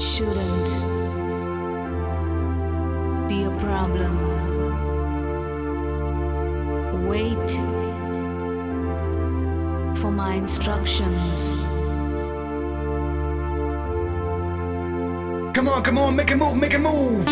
It shouldn't be a problem. Wait for my instructions. Come on, come on, make a move, make a move.